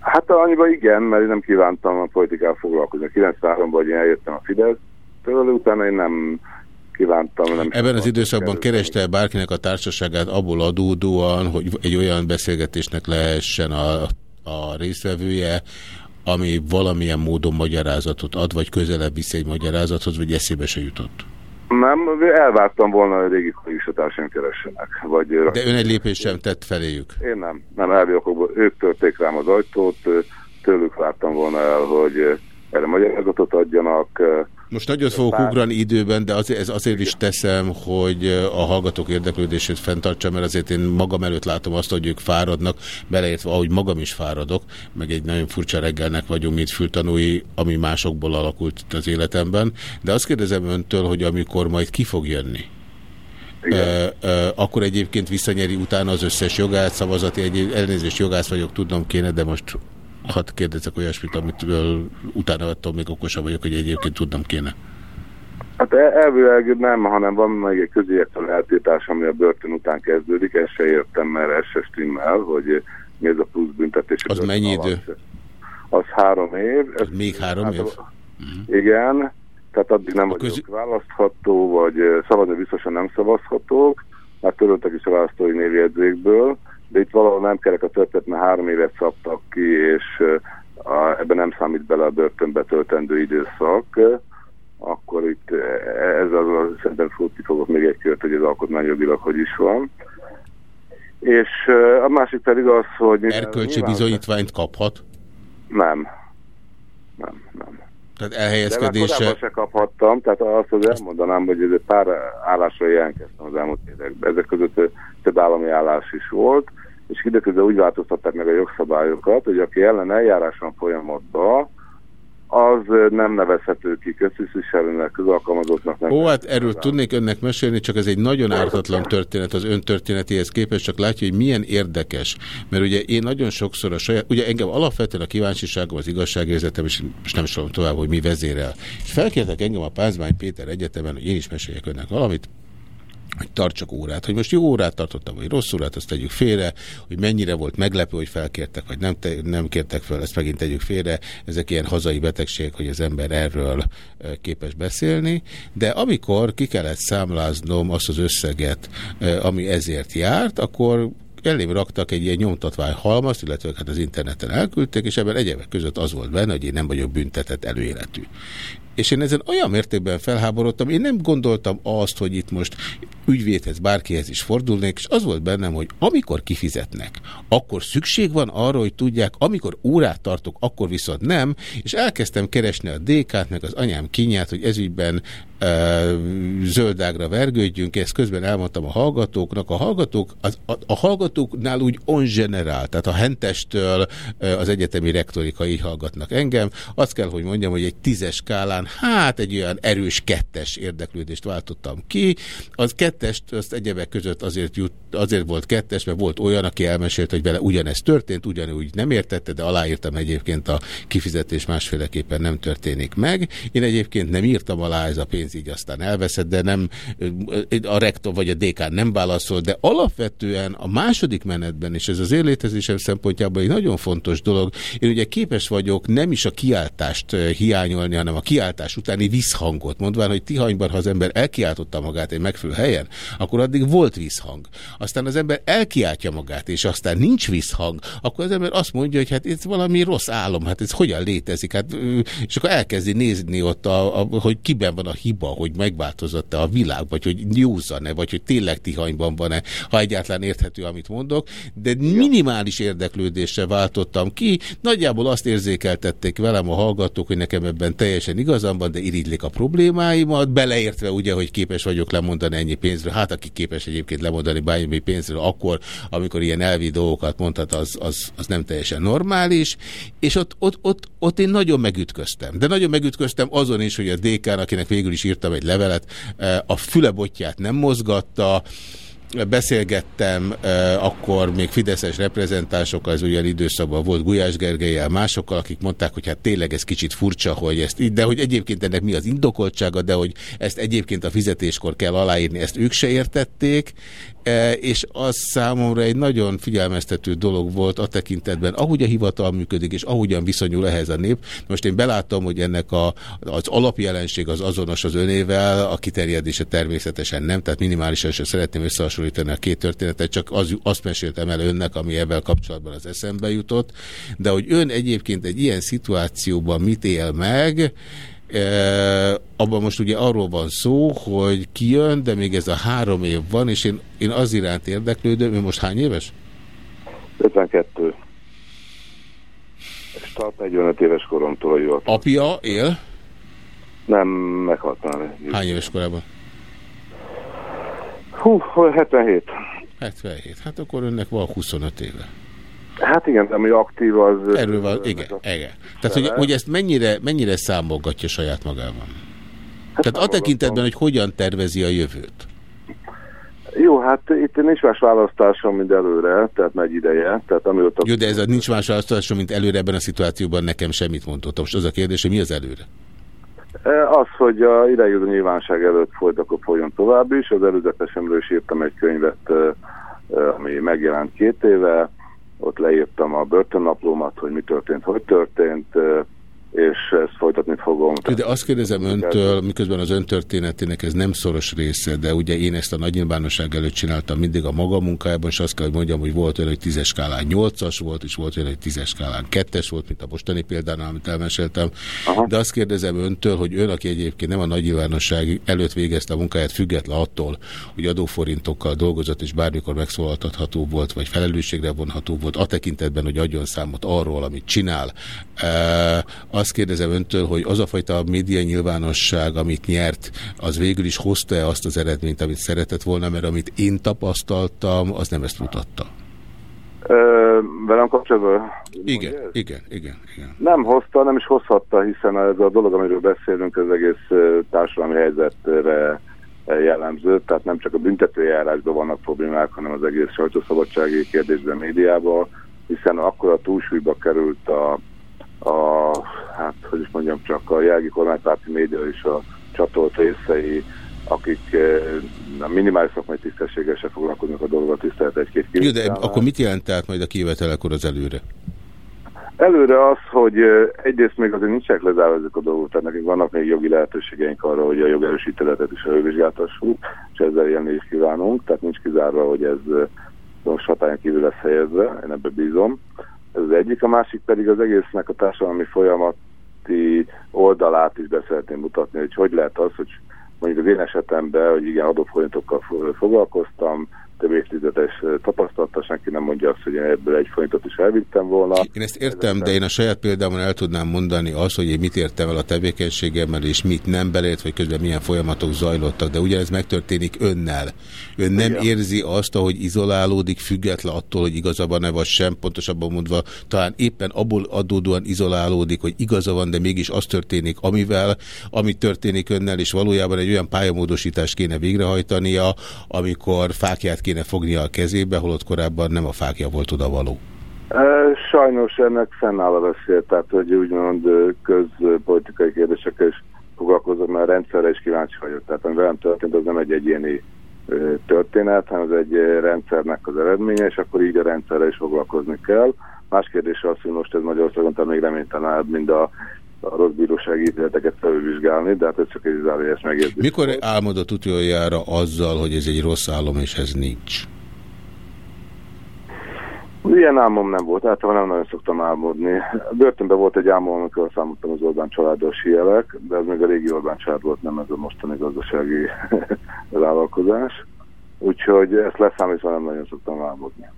Hát annyiban igen, mert én nem kívántam a politikával foglalkozni. 93-ban én eljöttem a Fidesz, tőle, utána én nem kívántam. Nem Ebben az időszakban kereste bárkinek a társaságát abból adódóan, hogy egy olyan beszélgetésnek lehessen a, a résztvevője, ami valamilyen módon magyarázatot ad, vagy közelebb visz egy magyarázathoz, vagy eszébe se jutott? Nem, elvártam volna, hogy régi kollégisatársaim keressenek. Vagy De ön egy lépés sem tett feléjük? Én nem. Nem, elvi okokból. Ők törték rám az ajtót, tőlük vártam volna el, hogy erre magyarázatot adjanak, Most nagyot fogok Bár... ugrani időben, de azért, ez azért is teszem, hogy a hallgatók érdeklődését fenntartsam, mert azért én magam előtt látom azt, hogy ők fáradnak, beleértve, ahogy magam is fáradok, meg egy nagyon furcsa reggelnek vagyunk, mint fültanúi, ami másokból alakult az életemben. De azt kérdezem öntől, hogy amikor majd ki fog jönni, ö, ö, akkor egyébként visszanyeri utána az összes jogát, szavazati, egy elnézést jogász vagyok, tudnom kéne, de most hadd kérdezek olyasmit, amit utána attól még okosabb vagyok, hogy egyébként tudnom kéne. Hát elvileg nem, hanem van még egy közéletlen eltiltás, ami a börtön után kezdődik, ezt se értem, mert ez se stimmel, hogy mi ez a plusz büntetés. Az mennyi idő? Az három év. Ez még három hát, év? Uh-huh. Igen, tehát addig nem vagyok közé... választható, vagy szavazni biztosan nem szavazhatók, mert töröltek is a választói névjegyzékből, de itt valahol nem kerek a történet, mert három évet szabtak ki, és a, ebben nem számít bele a börtönbe töltendő időszak, akkor itt ez az, szerintem futni fogok még egy kört, hogy az alkotmányjogilag hogy is van. És a másik pedig az, hogy... Erkölcsi bizonyítványt kaphat? Nem. Nem, nem. Tehát elhelyezkedése... De se kaphattam, tehát azt az elmondanám, hogy ez pár állásra jelentkeztem az elmúlt években. Ezek között több állami állás is volt, és időközben úgy változtatták meg a jogszabályokat, hogy aki ellen eljárás van folyamatban, az nem nevezhető ki köztisztviselőnek, közalkalmazottnak. Ó, hát erről tudnék önnek mesélni, csak ez egy nagyon ártatlan történet az ön történetéhez képest, csak látja, hogy milyen érdekes. Mert ugye én nagyon sokszor a saját, ugye engem alapvetően a kíváncsiságom, az igazságérzetem, és most nem sorolom tovább, hogy mi vezérel. És felkértek engem a Pázmány Péter Egyetemen, hogy én is meséljek önnek valamit, hogy tartsak órát. Hogy most jó órát tartottam, vagy rossz órát, azt tegyük félre, hogy mennyire volt meglepő, hogy felkértek, vagy nem, te, nem kértek fel, ezt megint tegyük félre. Ezek ilyen hazai betegségek, hogy az ember erről képes beszélni. De amikor ki kellett számláznom azt az összeget, ami ezért járt, akkor elém raktak egy ilyen nyomtatvány halmazt, illetve hát az interneten elküldték, és ebben egyebek között az volt benne, hogy én nem vagyok büntetett előéletű. És én ezen olyan mértékben felháborodtam, én nem gondoltam azt, hogy itt most ügyvédhez, bárkihez is fordulnék, és az volt bennem, hogy amikor kifizetnek, akkor szükség van arra, hogy tudják, amikor órát tartok, akkor viszont nem, és elkezdtem keresni a DK-t, meg az anyám kinyát, hogy ezügyben e, zöldágra vergődjünk, ezt közben elmondtam a hallgatóknak, a hallgatók, az, a, a hallgatóknál úgy on generál, tehát a hentestől az egyetemi rektorika így hallgatnak engem, azt kell, hogy mondjam, hogy egy tízes skálán, hát egy olyan erős kettes érdeklődést váltottam ki, az kettest, azt egyebek között azért, jut, azért volt kettes, mert volt olyan, aki elmesélt, hogy vele ugyanezt történt, ugyanúgy nem értette, de aláírtam egyébként a kifizetés másféleképpen nem történik meg. Én egyébként nem írtam alá, ez a pénz így aztán elveszett, de nem a rektor vagy a DK nem válaszol, de alapvetően a második menetben, és ez az én létezésem szempontjából egy nagyon fontos dolog, én ugye képes vagyok nem is a kiáltást hiányolni, hanem a kiáltás utáni visszhangot, mondván, hogy Tihanyban, ha az ember elkiáltotta magát egy megfelelő helyen, akkor addig volt visszhang. Aztán az ember elkiáltja magát, és aztán nincs visszhang, akkor az ember azt mondja, hogy hát ez valami rossz álom, hát ez hogyan létezik, hát, és akkor elkezdi nézni ott, a, a, hogy kiben van a hiba, hogy megváltozott-e a világ, vagy hogy józan-e, vagy hogy tényleg tihanyban van-e, ha egyáltalán érthető, amit mondok, de minimális érdeklődésre váltottam ki, nagyjából azt érzékeltették velem a hallgatók, hogy nekem ebben teljesen igazam van, de irigylik a problémáimat, beleértve ugye, hogy képes vagyok lemondani ennyi pénzről, hát aki képes egyébként lemondani bármi pénzről, akkor, amikor ilyen elvi dolgokat mondhat, az, az, az nem teljesen normális, és ott, ott, ott, ott én nagyon megütköztem. De nagyon megütköztem azon is, hogy a DK, akinek végül is írtam egy levelet, eh, a fülebotját nem mozgatta, beszélgettem eh, akkor még fideszes reprezentásokkal, az olyan időszakban volt Gulyás Gergelyel, másokkal, akik mondták, hogy hát tényleg ez kicsit furcsa, hogy ezt, de hogy egyébként ennek mi az indokoltsága, de hogy ezt egyébként a fizetéskor kell aláírni, ezt ők se értették, és az számomra egy nagyon figyelmeztető dolog volt a tekintetben, ahogy a hivatal működik, és ahogyan viszonyul ehhez a nép. Most én belátom, hogy ennek a, az alapjelenség az azonos az önével, a kiterjedése természetesen nem, tehát minimálisan sem szeretném összehasonlítani a két történetet, csak az, azt meséltem el önnek, ami ebben kapcsolatban az eszembe jutott, de hogy ön egyébként egy ilyen szituációban mit él meg, E, abban most ugye arról van szó, hogy kijön, de még ez a három év van, és én, én az iránt érdeklődöm, ő most hány éves? 52. És tart 45 éves koromtól a jó. Apja él? Nem, meghalt már. Hány éves korában? Hú, 77. 77. Hát akkor önnek van 25 éve. Hát igen, de ami aktív az... Erről van, igen, igen. Tehát, hogy, hogy ezt mennyire, mennyire számolgatja saját magában? Hát Tehát a tekintetben, hogy hogyan tervezi a jövőt? Jó, hát itt nincs más választásom, mint előre, tehát megy ideje. Tehát amióta... Jó, de ez a nincs más választásom, mint előre ebben a szituációban nekem semmit mondottam. Most az a kérdés, hogy mi az előre? E, az, hogy a idejű nyilvánosság előtt folyt, akkor folyjon tovább is. Az előzetesemről is írtam egy könyvet, e, e, ami megjelent két éve. Ott leírtam a börtönnaplómat, hogy mi történt, hogy történt és ezt folytatni fogom. De azt kérdezem öntől, miközben az öntörténetének ez nem szoros része, de ugye én ezt a nagy nyilvánosság előtt csináltam mindig a maga munkájában, és azt kell, hogy mondjam, hogy volt olyan, hogy tízes skálán nyolcas volt, és volt olyan, hogy tízes skálán kettes volt, mint a mostani példánál, amit elmeséltem. Aha. De azt kérdezem öntől, hogy ön, aki egyébként nem a nagy nyilvánosság előtt végezte a munkáját, független attól, hogy adóforintokkal dolgozott, és bármikor megszólaltatható volt, vagy felelősségre vonható volt, a tekintetben, hogy adjon számot arról, amit csinál. E azt kérdezem öntől, hogy az a fajta média nyilvánosság, amit nyert, az végül is hozta-e azt az eredményt, amit szeretett volna, mert amit én tapasztaltam, az nem ezt mutatta. Ö, velem kapcsolatban? Igen, igen, igen, igen. Nem hozta, nem is hozhatta, hiszen ez a dolog, amiről beszélünk, az egész társadalmi helyzetre jellemző, tehát nem csak a büntetőjárásban vannak problémák, hanem az egész sajtószabadsági kérdésben, médiában, hiszen akkor a túlsúlyba került a a, hát hogy is mondjam, csak a jelgi kormánypárti média és a csatolt részei, akik eh, a minimális szakmai tisztességgel se foglalkoznak a dolgot, tisztelet egy-két Jó, de akkor mit jelent tehát majd a kivetelekor az előre? Előre az, hogy eh, egyrészt még azért nincsenek lezárva ezek a dolgok, tehát nekünk vannak még jogi lehetőségeink arra, hogy a jogerősíteletet is elővizsgáltassuk, és ezzel élni is kívánunk, tehát nincs kizárva, hogy ez eh, most hatályon kívül lesz helyezve, én ebbe bízom. Ez az egyik, a másik pedig az egésznek a társadalmi folyamati oldalát is beszeretném mutatni, hogy hogy lehet az, hogy mondjuk az én esetemben, hogy igen, adóforintokkal foglalkoztam, több évtizedes tapasztalata, senki nem mondja azt, hogy én ebből egy forintot is elvittem volna. Én ezt értem, de én a saját példámon el tudnám mondani azt, hogy én mit értem el a tevékenységemmel, és mit nem belért, vagy közben milyen folyamatok zajlottak, de ugyanez megtörténik önnel. Ön nem Igen. érzi azt, hogy izolálódik, független attól, hogy igaza van-e vagy sem, pontosabban mondva, talán éppen abból adódóan izolálódik, hogy igaza van, de mégis az történik, amivel, ami történik önnel, és valójában egy olyan pályamódosítást kéne végrehajtania, amikor fákját kéne fognia a kezébe, holott korábban nem a fákja volt oda való. Sajnos ennek fennáll a veszély, tehát hogy úgymond közpolitikai kérdésekkel is foglalkozom, mert rendszerre is kíváncsi vagyok. Tehát ami velem történt, az nem egy egyéni történet, hanem az egy rendszernek az eredménye, és akkor így a rendszerre is foglalkozni kell. Más kérdés az, hogy most ez Magyarországon talán még reménytelenebb, mint a a rossz bírósági ítéleteket felülvizsgálni, de hát ez csak egy zárójeles megérzés. Mikor álmodott utoljára azzal, hogy ez egy rossz álom, és ez nincs? Ilyen álmom nem volt, általában nem nagyon szoktam álmodni. Börtönben volt egy álmom, amikor számoltam az Orbán családdal síelek, de ez még a régi Orbán család volt, nem ez a mostani gazdasági vállalkozás. Úgyhogy ezt leszámítva nem nagyon szoktam álmodni.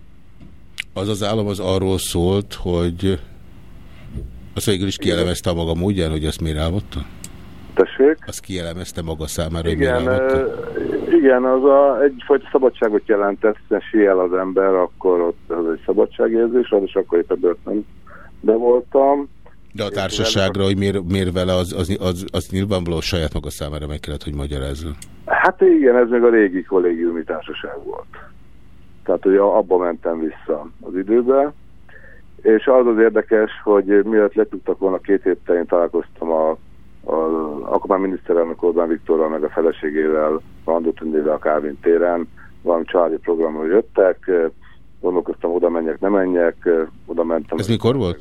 Az az álom az arról szólt, hogy azt végül is kielemezte a maga módján, hogy ezt miért álmodta? Tessék? Azt kielemezte maga számára, hogy igen, miért álmodta? Igen, az a, egyfajta szabadságot jelentett, hiszen siel az ember, akkor ott az egy szabadságérzés, az és akkor éppen börtönbe voltam. De a társaságra, hogy miért, miért vele, az, az, az, az nyilvánvaló saját maga számára meg kellett, hogy magyarázzon. Hát igen, ez még a régi kollégiumi társaság volt. Tehát, hogy abba mentem vissza az időbe, és az az érdekes, hogy mielőtt letudtak volna két héttel, én találkoztam a, a, akkor már miniszterelnök Orbán Viktorral, meg a feleségével, Vandó Tündével a Kávin téren, valami családi programról jöttek, gondolkoztam, oda menjek, nem menjek, oda mentem. Ez mikor volt?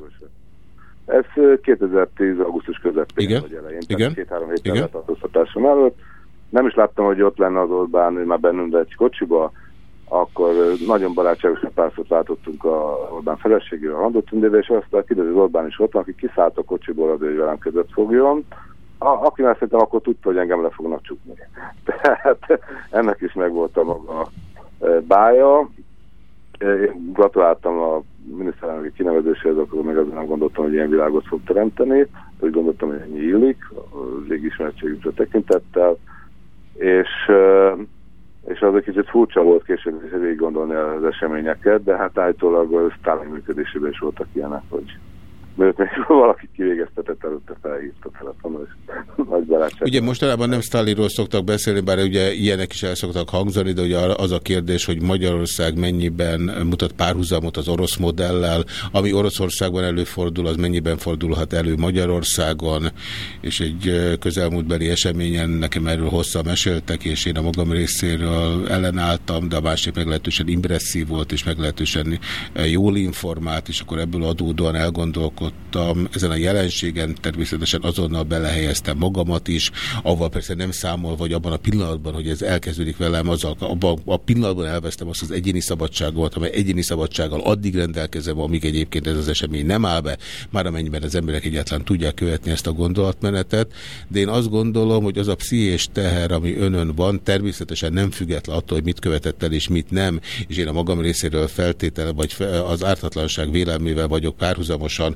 Ez 2010. augusztus közepén, Igen? vagy elején, Igen? két-három héttel tartóztatásom előtt. Nem is láttam, hogy ott lenne az Orbán, hogy már bennünk egy kocsiba, akkor nagyon barátságosan párszor látottunk a Orbán feleségével, a Handotündével, és aztán kiderült, Orbán is ott van, aki kiszállt a kocsiból az, hogy velem között fogjon. A, aki már szerintem akkor tudta, hogy engem le fognak csukni. Tehát ennek is megvolt a maga bája. Én gratuláltam a miniszterelnöki kinevezéséhez, akkor még nem gondoltam, hogy ilyen világot fog teremteni. Úgy gondoltam, hogy ennyi illik légismertségükre tekintettel, és, és az egy kicsit furcsa volt később végig gondolni az eseményeket, de hát állítólag Stalin működésében is voltak ilyenek, hogy mert még valaki kivégeztetett előtte felhívta telefonon, és nagy barátság. Ugye mostanában nem Stalinról szoktak beszélni, bár ugye ilyenek is el szoktak hangzani, de ugye az a kérdés, hogy Magyarország mennyiben mutat párhuzamot az orosz modellel, ami Oroszországban előfordul, az mennyiben fordulhat elő Magyarországon, és egy közelmúltbeli eseményen nekem erről hosszan meséltek, és én a magam részéről ellenálltam, de a másik meglehetősen impresszív volt, és meglehetősen jól informált, és akkor ebből adódóan elgondolkodtam, gondolkodtam ezen a jelenségen, természetesen azonnal belehelyeztem magamat is, avval persze nem számol, vagy abban a pillanatban, hogy ez elkezdődik velem, azzal, abban a pillanatban elvesztem azt az egyéni szabadságot, amely egyéni szabadsággal addig rendelkezem, amíg egyébként ez az esemény nem áll be, már amennyiben az emberek egyáltalán tudják követni ezt a gondolatmenetet, de én azt gondolom, hogy az a pszichés teher, ami önön van, természetesen nem független attól, hogy mit követett el és mit nem, és én a magam részéről feltétele, vagy az ártatlanság vélelmével vagyok párhuzamosan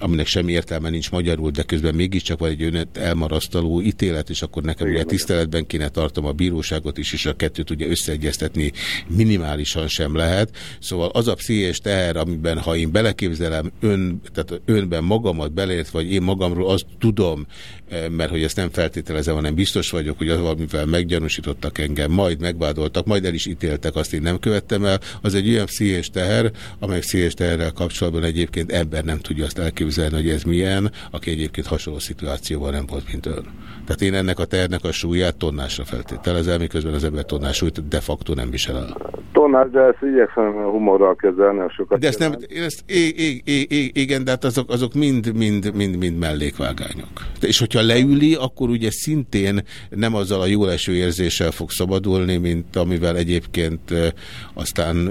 aminek semmi értelme nincs magyarul, de közben mégiscsak van egy önet elmarasztaló ítélet, és akkor nekem ugye tiszteletben kéne tartom a bíróságot is, és a kettőt ugye összeegyeztetni minimálisan sem lehet. Szóval az a pszichés teher, amiben ha én beleképzelem ön, tehát önben magamat beleért, vagy én magamról azt tudom, eh, mert hogy ezt nem feltételezem, hanem biztos vagyok, hogy az, amivel meggyanúsítottak engem, majd megvádoltak, majd el is ítéltek, azt én nem követtem el, az egy olyan pszichés teher, amely pszichés teherrel kapcsolatban egyébként ember nem tudja azt elképzelni, hogy ez milyen, aki egyébként hasonló szituációban nem volt, mint ön. Tehát én ennek a ternek a súlyát tonnásra feltételezem, miközben az ember tonnás súlyt de facto nem visel el. Tonnás, de ezt igyekszem humorral kezelni, sokat De ezt nem, ezt, é, é, é, é, igen, de hát azok, azok mind, mind, mind, mind mellékvágányok. És hogyha leüli, akkor ugye szintén nem azzal a jó eső érzéssel fog szabadulni, mint amivel egyébként aztán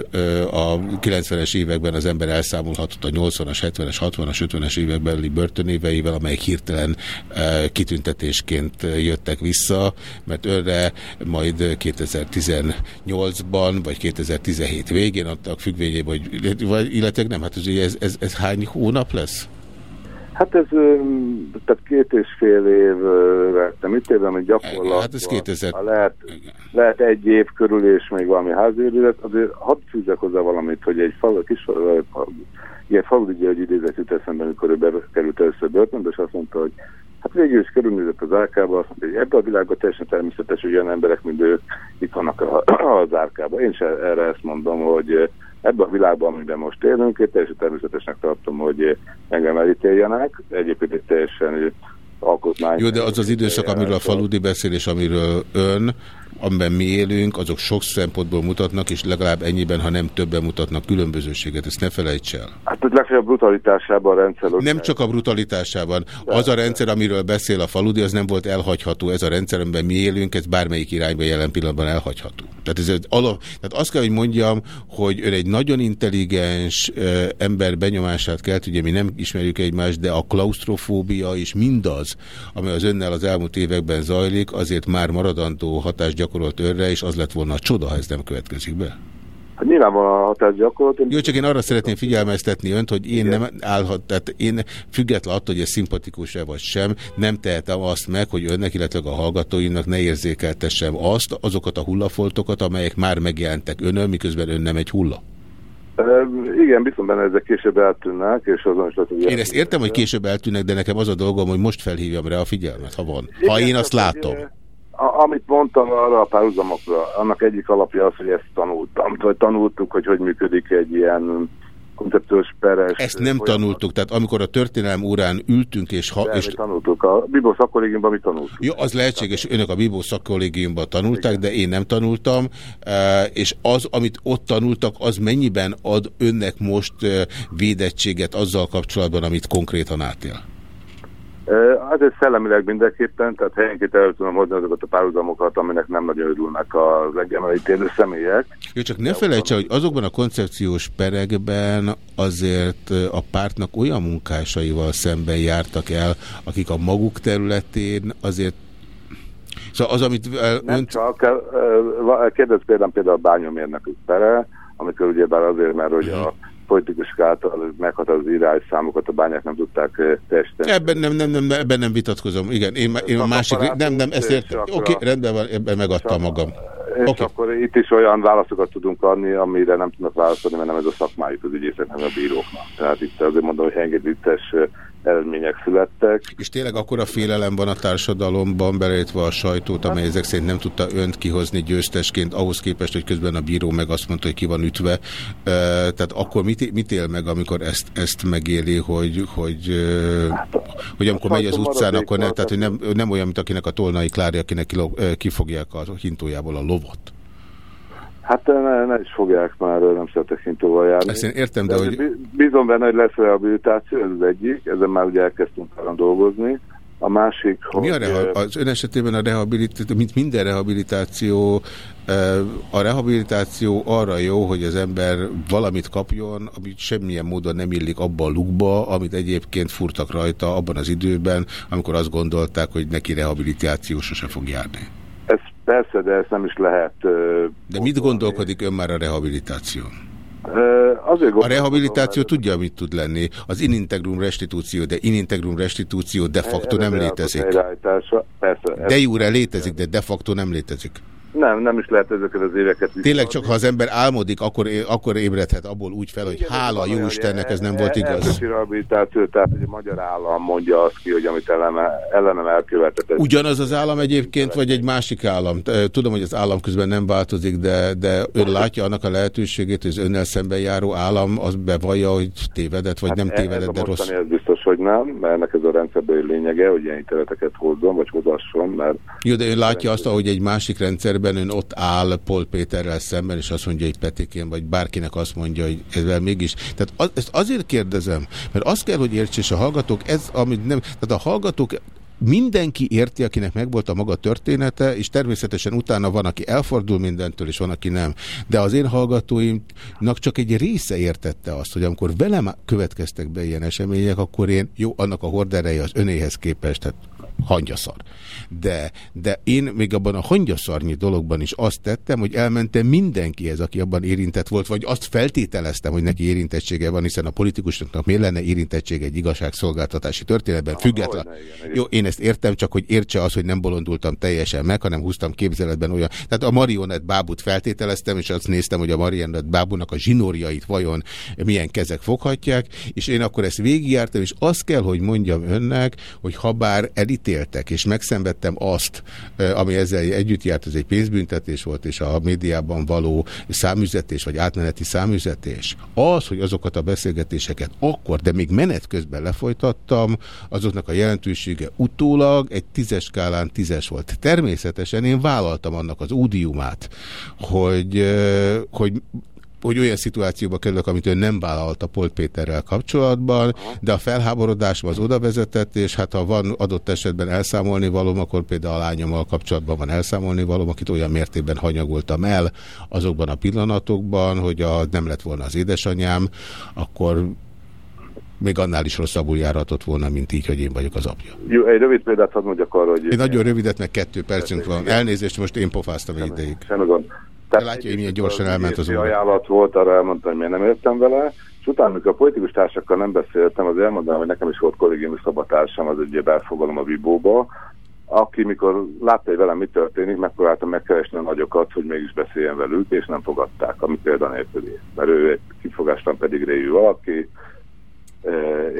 a 90-es években az ember elszámolhatott a 80-as, 70-es, 60-as, 50-es évekbeli börtönéveivel, amelyek hirtelen kitüntetésként jöttek vissza, mert önre majd 2018-ban, vagy 2017 végén adtak függvényében, hogy, illetve nem, hát ez, ez, ez hány hónap lesz? Hát ez tehát két és fél év vettem itt évben, hogy gyakorlatilag hát ez 2000... lehet, lehet egy év körül és még valami házőrület, azért hadd fűzzek hozzá valamit, hogy egy fal, kis ilyen faludi egy idézet jut eszembe, amikor ő bekerült először börtönbe, és azt mondta, hogy hát végül is körülnézett az árkába, azt mondta, hogy ebbe a világban teljesen természetes, hogy olyan emberek, mint ők itt vannak az árkába. Én is erre ezt mondom, hogy ebben a világban, amiben most élünk, én teljesen természetesnek tartom, hogy engem elítéljenek. Egyébként egy teljesen alkotmány. Jó, de az az időszak, amiről a faludi beszél, és amiről ön, amiben mi élünk, azok sok szempontból mutatnak, és legalább ennyiben, ha nem többen mutatnak különbözőséget. Ezt ne felejts el. Hát legfeljebb brutalitásában a rendszer. Nem csak a brutalitásában. Az a rendszer, amiről beszél a faludi, az nem volt elhagyható. Ez a rendszer, amiben mi élünk, ez bármelyik irányba jelen pillanatban elhagyható. Tehát, ez alap, tehát azt kell, hogy mondjam, hogy ön egy nagyon intelligens ember benyomását kelt, ugye mi nem ismerjük egymást, de a klaustrofóbia és mindaz, ami az önnel az elmúlt években zajlik, azért már maradandó hatást gyakorolt önre, és az lett volna a csoda, ha ez nem következik be. Hát nyilvánvalóan a hatás gyakorolt. Jó, csak én arra szeretném figyelmeztetni önt, hogy én Igen. nem állhat, tehát én független attól, hogy ez szimpatikus-e vagy sem, nem tehetem azt meg, hogy önnek, illetve a hallgatóinak ne érzékeltessem azt, azokat a hullafoltokat, amelyek már megjelentek önön, miközben ön nem egy hulla. Igen, biztos benne ezek később eltűnnek, és azon is lehet, hogy... Én ezt értem, hogy később eltűnnek, de nekem az a dolgom, hogy most felhívjam rá a figyelmet, ha van. Ha én azt látom. A, amit mondtam arra a párhuzamokra, annak egyik alapja az, hogy ezt tanultam, vagy tanultuk, hogy hogy működik egy ilyen koncepciós peres... Ezt nem olyan... tanultuk, tehát amikor a történelem órán ültünk és... Ha, és... tanultuk, a Bibó szakkollégiumban mi tanultuk. Jó, az lehetséges, önök a Bibó szakkollégiumban tanulták, Igen. de én nem tanultam, e, és az, amit ott tanultak, az mennyiben ad önnek most e, védettséget azzal kapcsolatban, amit konkrétan átél? Ez szellemileg mindenképpen, tehát helyenként el tudom hozni azokat a párhuzamokat, aminek nem nagyon örülnek az legemelítélő személyek. Jó, csak ne felejtse, hogy azokban a koncepciós perekben azért a pártnak olyan munkásaival szemben jártak el, akik a maguk területén azért Szóval az, amit... Nem önt... csak, kérdez például, például a bányomérnök pere, amikor ugyebár azért, mert hogy a politikusok által meghatározott irányszámokat számokat a bányák nem tudták teljesíteni. Ebben nem, nem, nem, ebben nem vitatkozom. Igen, én, én a másik... Nem, nem, ezt értem. Oké, okay, rendben van, ebben megadtam magam. És okay. akkor itt is olyan válaszokat tudunk adni, amire nem tudnak válaszolni, mert nem ez a szakmájuk az ügyészeknek, a bíróknak. Tehát itt azért mondom, hogy engedélytes eredmények születtek. És tényleg akkor a félelem van a társadalomban, beleértve a sajtót, amely ezek szerint nem tudta önt kihozni győztesként, ahhoz képest, hogy közben a bíró meg azt mondta, hogy ki van ütve. Tehát akkor mit, mit él meg, amikor ezt, ezt megéli, hogy, hogy, hát, hogy amikor megy az utcán, akkor ne, tehát, hogy nem, nem olyan, mint akinek a tolnai Klári, akinek kifogják a hintójából a lovot. Hát ne, ne is fogják már, nem szeretek hintóval járni. Ezt én értem, de, de hogy... Bízom benne, hogy lesz rehabilitáció, ez az egyik, ezen már ugye elkezdtünk dolgozni. A másik, Mi hogy... a az ön esetében a rehabilitáció, mint minden rehabilitáció, a rehabilitáció arra jó, hogy az ember valamit kapjon, amit semmilyen módon nem illik abba a lukba, amit egyébként furtak rajta abban az időben, amikor azt gondolták, hogy neki rehabilitáció sose fog járni. Persze, de ezt nem is lehet... De mit gondolkodik ön már a rehabilitáción? Azért a rehabilitáció tudja, mit tud lenni. Az inintegrum restitúció, de inintegrum restitúció de facto nem létezik. De jure létezik, de de facto nem létezik. Nem, nem is lehet ezeket az éveket Tényleg csak ha az ember álmodik, akkor, akkor ébredhet abból úgy fel, hogy Igen, hála jó Istennek, ez nem volt igaz. rehabilitáció, tehát hogy a magyar állam mondja azt ki, hogy amit ellene, ellenem elkövetett. Ugyanaz az állam egyébként, vagy egy másik állam? Tudom, hogy az állam közben nem változik, de, de ön látja annak a lehetőségét, hogy az önnel szemben járó állam az bevallja, hogy tévedett, vagy hát nem tévedett, de rossz. Ez hogy nem, mert ennek ez a rendszerből lényege, hogy ilyen ítéleteket hozzon, vagy hozasson, mert... Jó, de ön látja azt, hogy egy másik rendszer esetben ön ott áll Pol Péterrel szemben, és azt mondja, hogy Petikén, vagy bárkinek azt mondja, hogy ezzel mégis. Tehát az, ezt azért kérdezem, mert azt kell, hogy érts, és a hallgatók, ez, amit nem, tehát a hallgatók mindenki érti, akinek megvolt a maga története, és természetesen utána van, aki elfordul mindentől, és van, aki nem. De az én hallgatóimnak csak egy része értette azt, hogy amikor velem következtek be ilyen események, akkor én, jó, annak a hordereje az önéhez képest, tehát hangyaszar. De, de én még abban a hangyaszarnyi dologban is azt tettem, hogy elmentem mindenkihez, aki abban érintett volt, vagy azt feltételeztem, hogy neki érintettsége van, hiszen a politikusoknak miért lenne érintettsége egy igazságszolgáltatási történetben, független. Jó, én ezt értem, csak hogy értse az, hogy nem bolondultam teljesen meg, hanem húztam képzeletben olyan. Tehát a marionett bábút feltételeztem, és azt néztem, hogy a marionett bábúnak a zsinórjait vajon milyen kezek foghatják, és én akkor ezt végigjártam, és azt kell, hogy mondjam önnek, hogy ha bár elítéltek, és megszenvedtem azt, ami ezzel együtt járt, ez egy pénzbüntetés volt, és a médiában való számüzetés, vagy átmeneti számüzetés, az, hogy azokat a beszélgetéseket akkor, de még menet közben lefolytattam, azoknak a jelentősége ut utólag egy tízes skálán tízes volt. Természetesen én vállaltam annak az údiumát, hogy, hogy hogy olyan szituációba kerülök, amit ő nem vállalt a Polt Péterrel kapcsolatban, de a felháborodás az oda vezetett, és hát ha van adott esetben elszámolni valóm, akkor például a lányommal kapcsolatban van elszámolni valóm, akit olyan mértékben hanyagoltam el azokban a pillanatokban, hogy a, nem lett volna az édesanyám, akkor még annál is rosszabbul járhatott volna, mint így, hogy én vagyok az apja. Jó, egy rövid példát hadd mondjak arra, hogy... Én nagyon rövidet, meg kettő percünk van. Elnézést, most én pofáztam egy ideig. Semmi gond. Tehát látja, hogy milyen gyorsan elment az óra. ajánlat volt, arra elmondtam, hogy miért nem értem vele, és utána, amikor a politikus társakkal nem beszéltem, az elmondanám, hogy nekem is volt kollégiumi szabatársam, az ugye belfogalom a Vibóba, aki mikor látta, hogy velem mi történik, megpróbáltam megkeresni a nagyokat, hogy mégis beszéljen velük, és nem fogadták, ami példanélküli. Mert ő egy kifogástan pedig réjű valaki,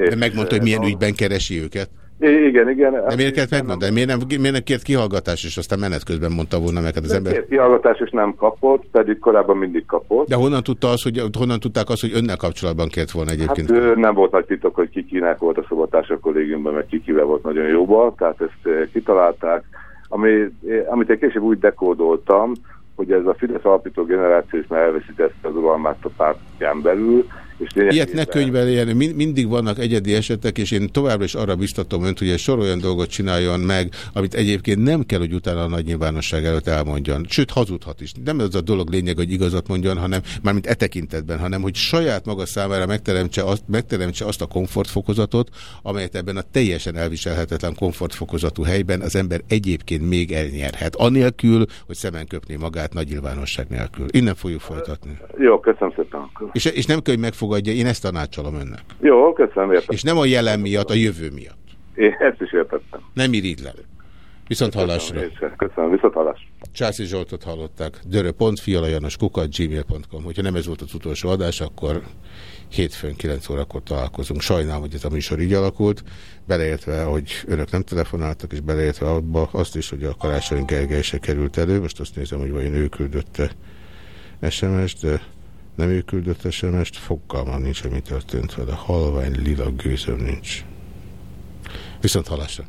de megmondta, hogy milyen ügyben keresi őket? Igen, igen. De miért kellett megmondani? Miért nem, miért nem kért kihallgatás, és aztán menet közben mondta volna meg hát az ember? Kért kihallgatás, és nem kapott, pedig korábban mindig kapott. De honnan, tudta az, hogy, honnan tudták azt, hogy önnel kapcsolatban kért volna egyébként? Hát nem volt nagy titok, hogy kikinek volt a szobatás a kollégiumban, meg kikivel volt nagyon jóban, tehát ezt kitalálták. Ami, amit egy később úgy dekódoltam, hogy ez a Fidesz alapító generáció is már elveszítette az uralmát a pártján belül, Ilyet ne könyveljen, mindig vannak egyedi esetek, és én továbbra is arra biztatom önt, hogy egy sor olyan dolgot csináljon meg, amit egyébként nem kell, hogy utána a nagy nyilvánosság előtt elmondjon. Sőt, hazudhat is. Nem ez a dolog lényeg, hogy igazat mondjon, hanem mármint e tekintetben, hanem hogy saját maga számára megteremtse azt, megteremtse azt a komfortfokozatot, amelyet ebben a teljesen elviselhetetlen komfortfokozatú helyben az ember egyébként még elnyerhet. Anélkül, hogy szemen köpné magát nagy nyilvánosság nélkül. Innen fogjuk folytatni. Jó, köszönöm szépen. És, és nem kell, hogy megfog elfogadja, én ezt tanácsolom önnek. Jó, köszönöm, értem. És nem a jelen miatt, a jövő miatt. Én ezt is értettem. Nem irigylem. Viszont hallásra. Köszönöm, köszönöm viszont hallásra. Császi Zsoltot hallották. gmail.com. Hogyha nem ez volt az utolsó adás, akkor hétfőn 9 órakor találkozunk. Sajnálom, hogy ez a műsor így alakult, beleértve, hogy önök nem telefonáltak, és beleértve abba azt is, hogy a Karácsony Gergely se került elő. Most azt nézem, hogy vajon ő küldötte SMS-t, de nem ő küldött SMS-t, fogalmam nincs, mi történt vele. Halvány lila gőzöm nincs. Viszont halásra.